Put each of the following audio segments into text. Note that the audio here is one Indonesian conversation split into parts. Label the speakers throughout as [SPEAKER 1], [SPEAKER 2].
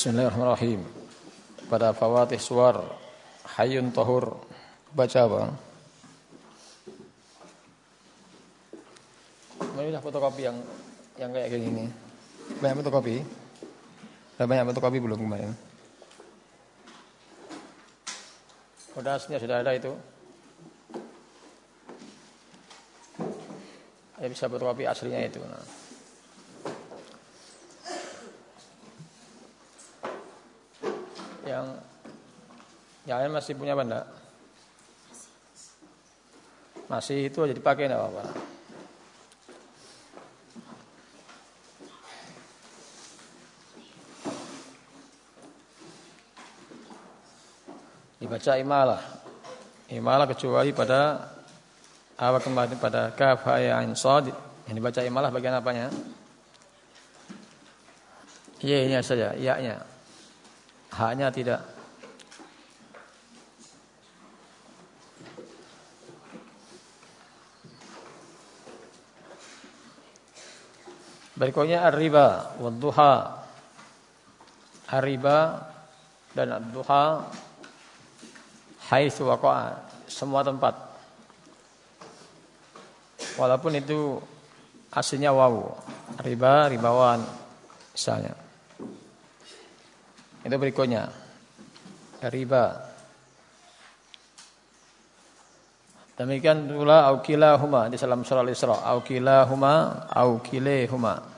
[SPEAKER 1] Bismillahirrahmanirrahim. Pada fawatih suar Hayyun Tahur baca apa? Marilah fotokopi yang yang kayak gini. Banyak fotokopi? Sudah banyak fotokopi belum kemarin? Aslinya sudah ada itu. Ya bisa fotokopi aslinya itu. Nah. Yang lain masih punya benda? Masih itu aja dipakai enggak apa-apa. Dibaca imalah. Imalah kecuali pada apa kembali pada kaf ya ain sad. Yang dibaca imalah bagian apanya? Y-nya saja, ya-nya. Haknya tidak. Berikutnya ar-riba wad-duha. Ar-riba dan ad-duha haitsu waqa'a, semua tempat. Walaupun itu aslinya wawu, riba, ribawan misalnya. Itu berikutnya. Riba. Demikian pula aukilahuma di dalam surah Al-Isra. Aukilahuma, aukilehuma.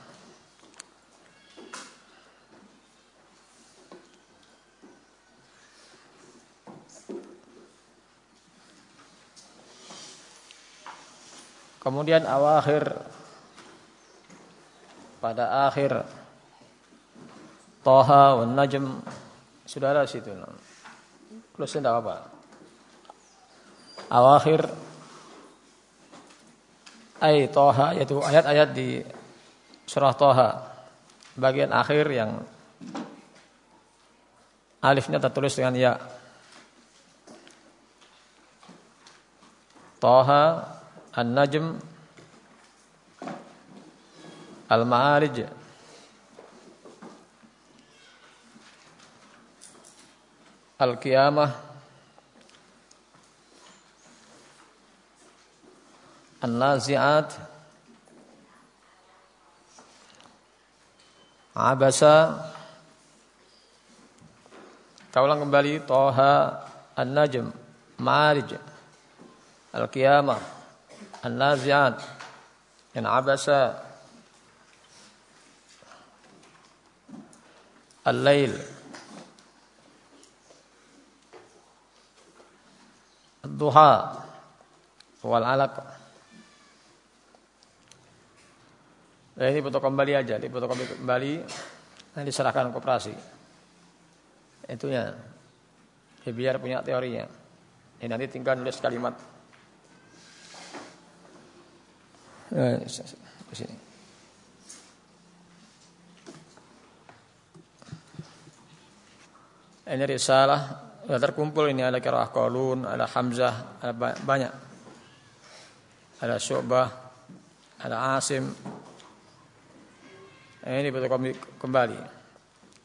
[SPEAKER 1] Kemudian awakhir pada akhir Toha wa Najm sudah ada situ. Plus tidak apa. Awakhir ay Toha yaitu ayat-ayat di surah Toha bagian akhir yang alifnya tertulis dengan ya. Toha An-Najm Al-Ma'arij. Al-Qiyamah. An-Nazi'at. Abasa. Kita ulang kembali. Toha An-Najm Ma'arij. Al-Qiyamah An-Nazi'at An Abasa Al-Lail Ad-Duha Wal-Alaq Nah, ini butuh kembali aja, di butuh kembali, nah diserahkan koperasi. Itunya, ya biar punya teorinya. Ini nanti tinggal nulis kalimat sini. Ini risalah sudah terkumpul ini ada kirah Qalun, ada Hamzah, ada banyak. Ada Syu'bah, ada Asim. Ini betul kembali.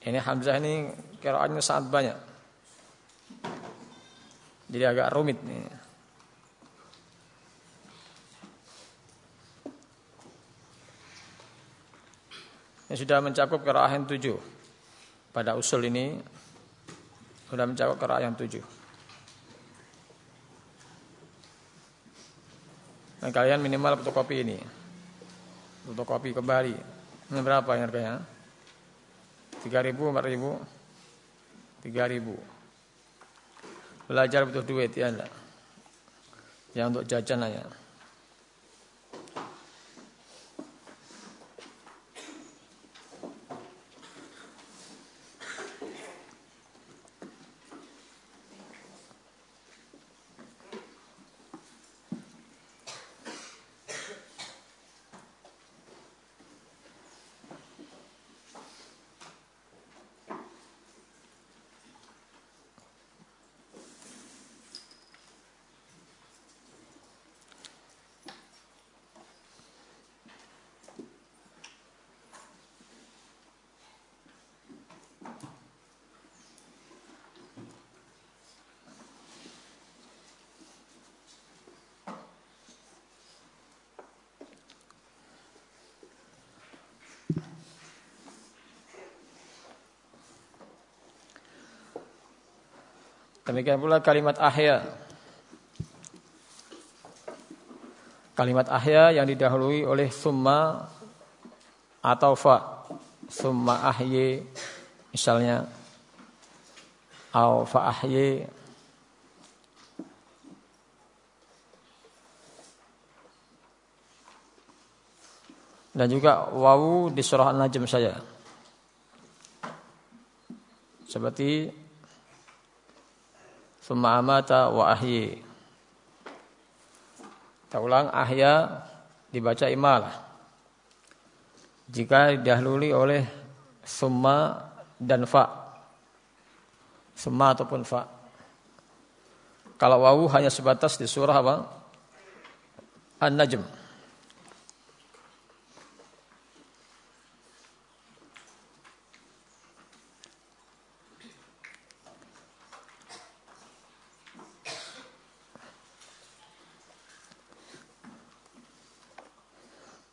[SPEAKER 1] Ini Hamzah ini kiraannya sangat banyak. Jadi agak rumit nih. Yang sudah mencakup qiraah yang tujuh. Pada usul ini sudah mencakup qiraah yang tujuh. Dan kalian minimal fotokopi ini. Fotokopi kembali. Ini berapa yang harganya? 3000, 4000? 3000. Belajar butuh duit ya enggak? Ya untuk jajan aja. Demikian pula kalimat ahya. Kalimat ahya yang didahului oleh summa atau fa. Summa ahye misalnya. Au fa ahye. Dan juga wawu di surah An-Najm saja. Seperti Summa amata wa ahyi. Kita ulang ahya dibaca imalah. Jika didahului oleh summa dan fa. Summa ataupun fa. Kalau wawu hanya sebatas di surah apa? An-Najm.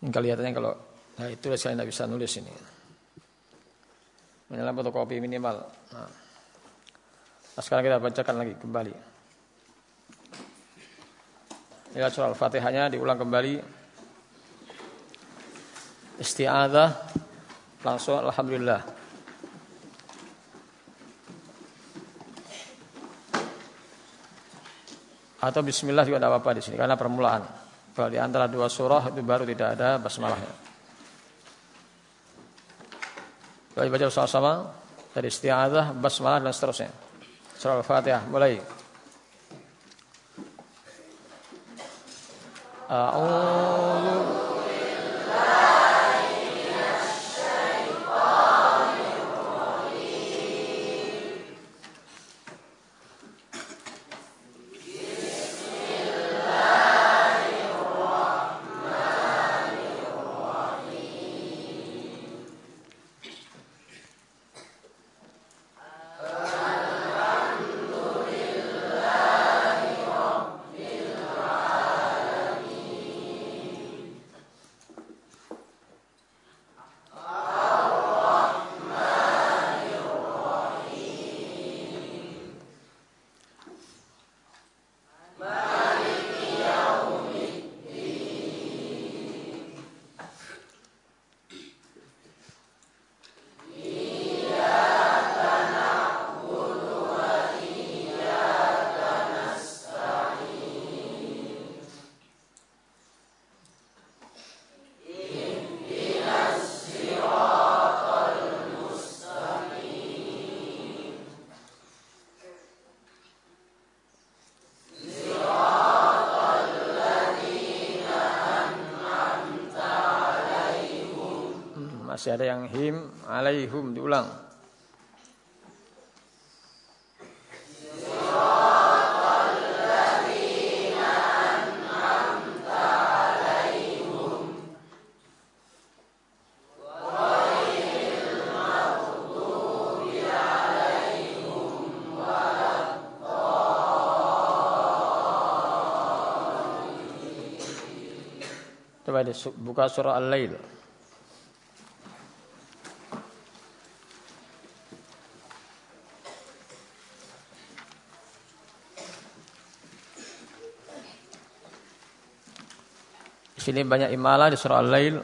[SPEAKER 1] Ini kelihatannya kalau nah itu saya tidak bisa nulis ini. Menyala fotokopi minimal. Nah. nah, sekarang kita bacakan lagi kembali. Ya surah Al-Fatihahnya diulang kembali. Isti'adzah langsung alhamdulillah. Atau bismillah juga tidak apa-apa di sini karena permulaan. Kalau di antara dua surah itu baru tidak ada basmalahnya. Kalau baca sama-sama dari isti'adzah, basmalah dan seterusnya. Surah Al-Fatihah mulai. A'udzu Masih ada yang him alaihum diulang. Coba buka surah Al-Lail. Sini banyak imalah di surah Al-Lail.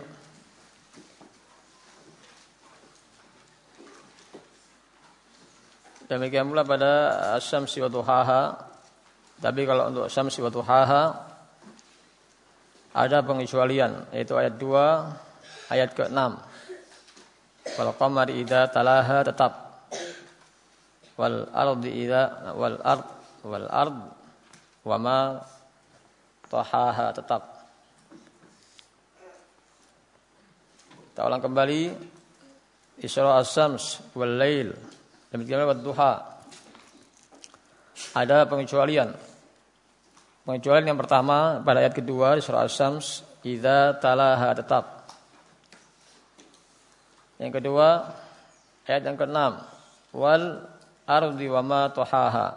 [SPEAKER 1] Demikian pula pada Asyamsi wa Duhaha. Tapi kalau untuk Asyamsi wa Duhaha ada pengecualian yaitu ayat 2 ayat ke-6. Wal qamari idza talaha tetap. Wal ardi idza wal ard wal ard wa ma tahaha tetap. Kita ulang kembali Isra as-sams wal lail demikian wad duha. Ada pengecualian. Pengecualian yang pertama pada ayat kedua di surah As-Sams idza talaha tetap. Yang kedua ayat yang keenam wal ardi wa ma tuhaha.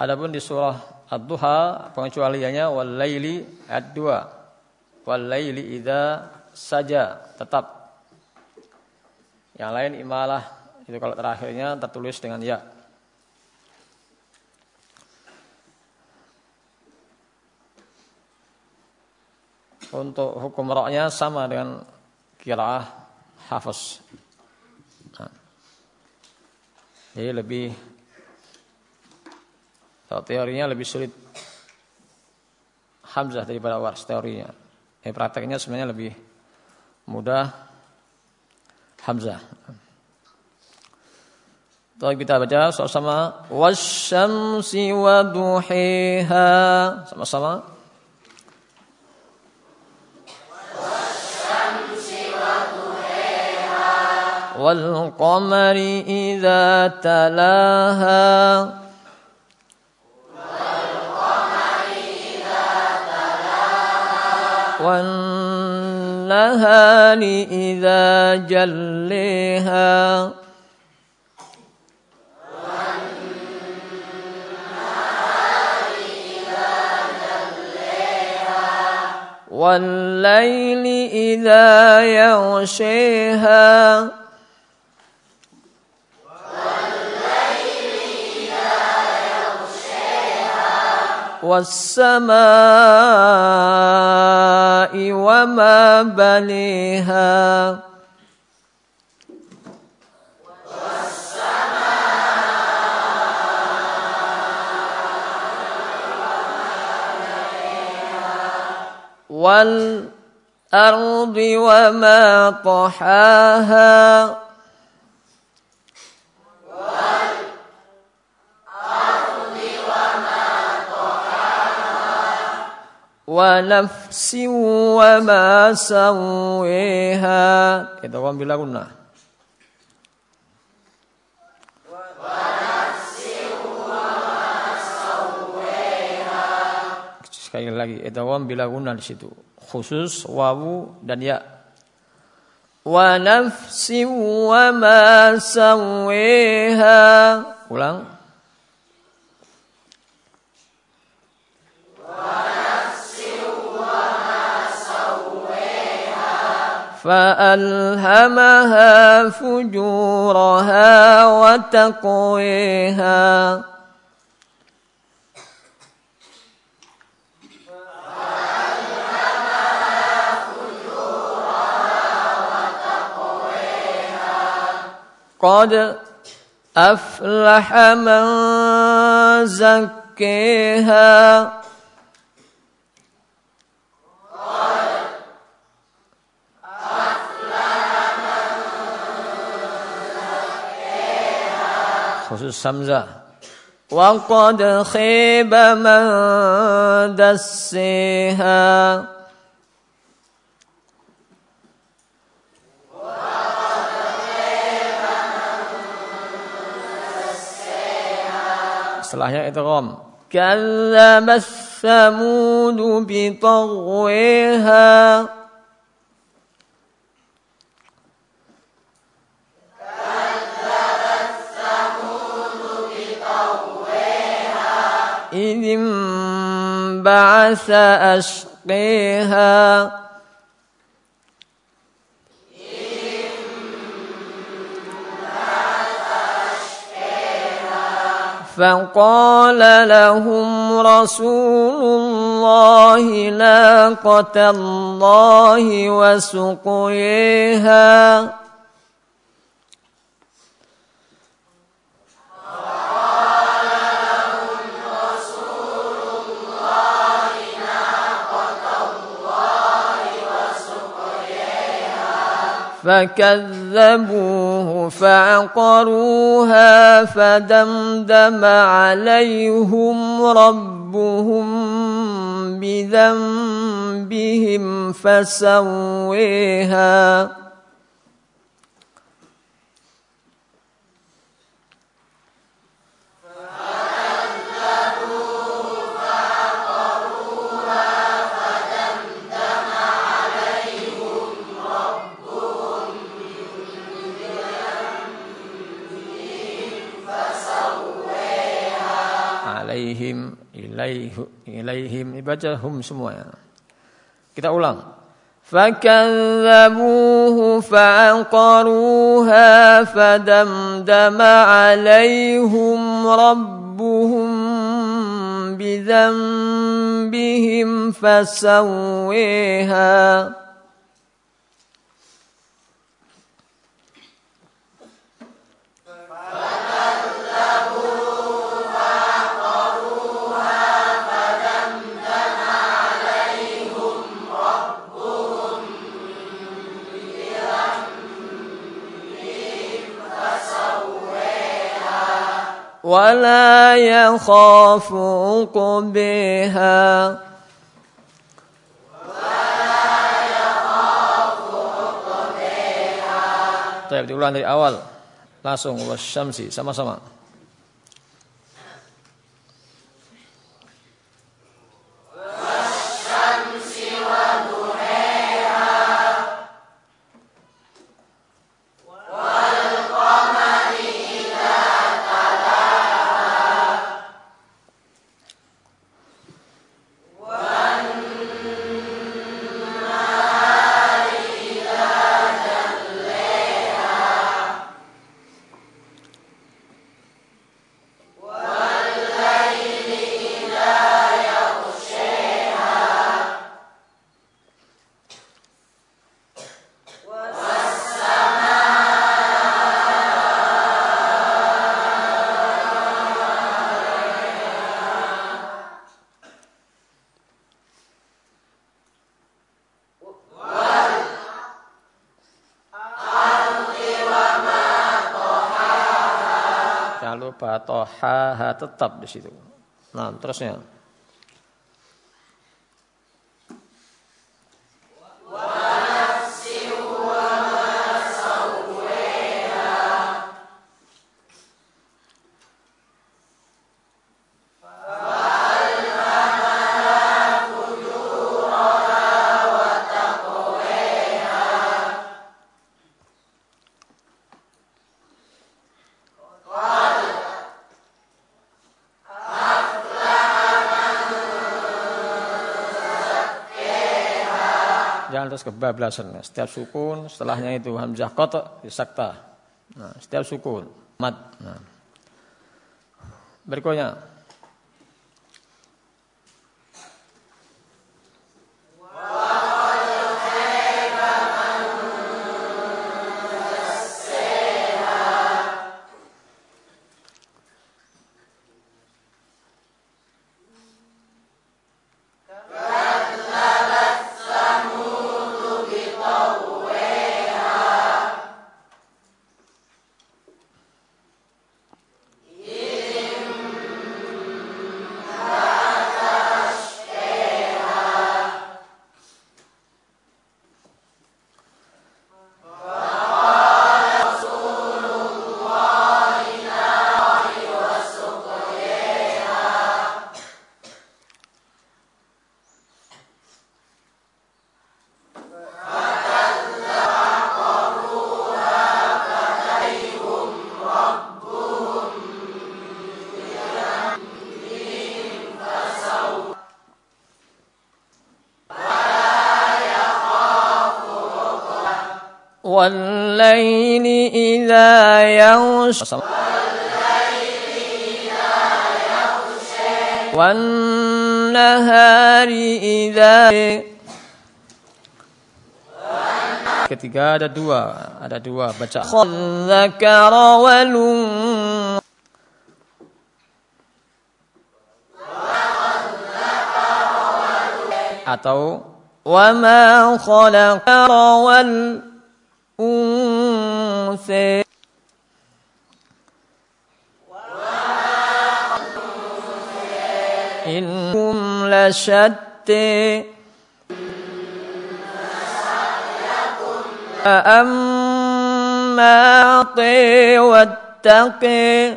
[SPEAKER 1] Adapun di surah Ad-Duha pengecualiannya wal laili ayat 2 walaili ida saja tetap. Yang lain imalah itu kalau terakhirnya tertulis dengan ya. Untuk hukum roknya sama dengan kiraah hafaz. Nah. Jadi lebih teorinya lebih sulit. Hamzah daripada waris teorinya. Eh, prakteknya sebenarnya lebih mudah Hamzah. Tapi kita baca sama-sama wasyamsi wa duhiha sama-sama والقمر إذا تلاها والنهار إذا جليها. والليل إذا يغشيها. والسماء وما بنيها. والأرض وما طحاها. ونفس وما سويها kita wa bila kunna sekali lagi idgham bila guna di situ khusus wawu dan ya wa nafsi wa ma sawiha ulang فألهمها فجورها وتقويها. قد أفلح من زكيها. khusus خصوص Wa qad khiba man دسيها setelahnya itu rom. idgham kallama samud bi taghwiha إذ انبعث أشقيها. فقال لهم رسول الله ناقة الله وسقيها. فكذبوه فعقروها فدمدم عليهم ربهم بذنبهم فسويها ilaihim dibaca hum semua kita ulang. فكذبوه فعقروها فدمدم عليهم ربهم
[SPEAKER 2] بذنبهم فسويها ولا يخاف عقبها
[SPEAKER 1] Baik, diulang dari awal. Langsung wasyamsi sama-sama. Lupa toha tetap di situ. Nah, terusnya. Kebablasan. Setiap sukun setelahnya itu hamzah qata sakta. Nah, setiap sukun mad. Nah. Berikutnya والليل إذا يغشى والنهار إذا Ketiga ada dua, ada dua baca. Khadzakara walun atau wa ma khalaqa wal أنثى إنهم لشتى فأما طي واتقي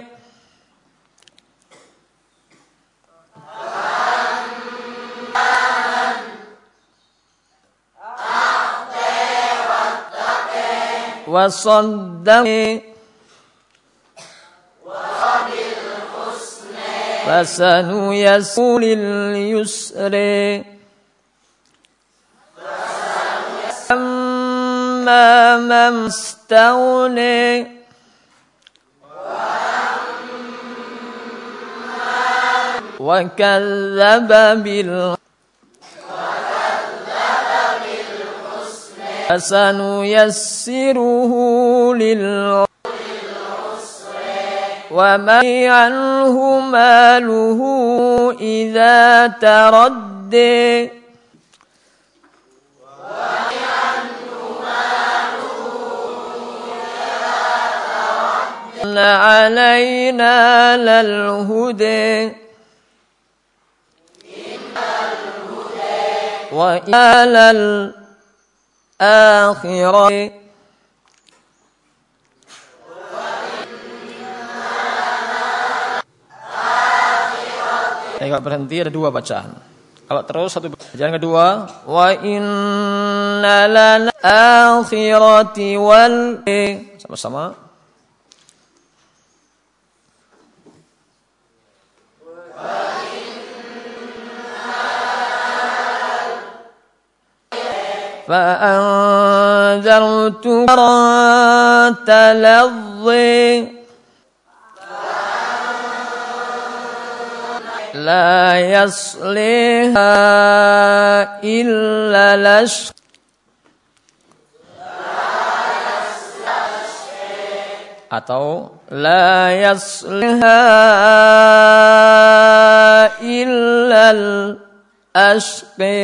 [SPEAKER 1] وصدق فسنيسر لليسر أما من استغني
[SPEAKER 2] وكذب بال فسنيسره لل وما عنه ماله إذا تردي علينا للهدى وإلى الآخرة
[SPEAKER 1] Jadi kalau berhenti ada dua bacaan. Kalau terus satu bacaan kedua
[SPEAKER 2] wa inna lana akhirati wal
[SPEAKER 1] sama-sama
[SPEAKER 2] فأنذرتك تلظي لا يصليها إلا لشق
[SPEAKER 1] atau
[SPEAKER 2] la yasliha illa al-ashqi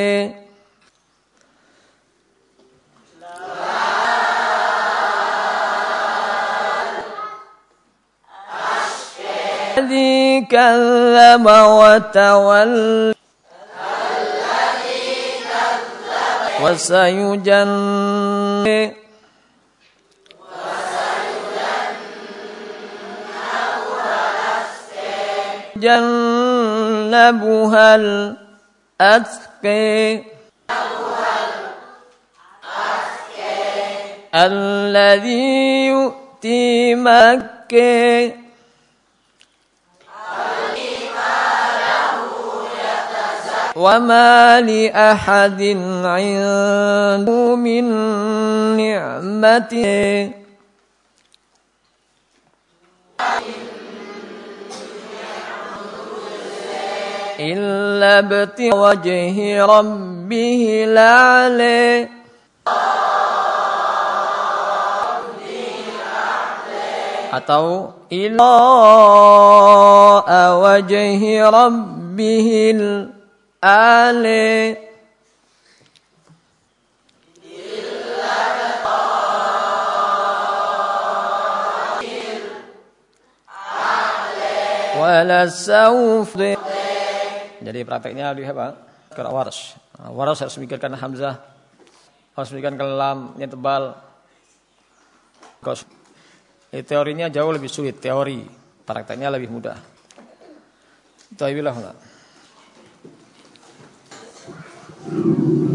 [SPEAKER 2] الذي كذب وتولى وسيجنب جنبها الأتقي الذي يؤتي مكة. وما لأحد عنده من نعمة إلا ابتغاء وجه ربه الأعلى.
[SPEAKER 1] atau
[SPEAKER 2] إلى وجه ربه ale
[SPEAKER 1] jadi prakteknya lebih apa? Kira waras. Nah, waras harus mikirkan hamzah. Harus mikirkan yang tebal. Kos. teorinya jauh lebih sulit teori. Prakteknya lebih mudah. Tawilah enggak? Ooh.